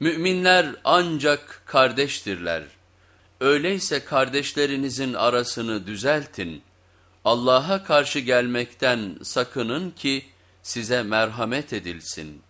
Müminler ancak kardeştirler. Öyleyse kardeşlerinizin arasını düzeltin. Allah'a karşı gelmekten sakının ki size merhamet edilsin.''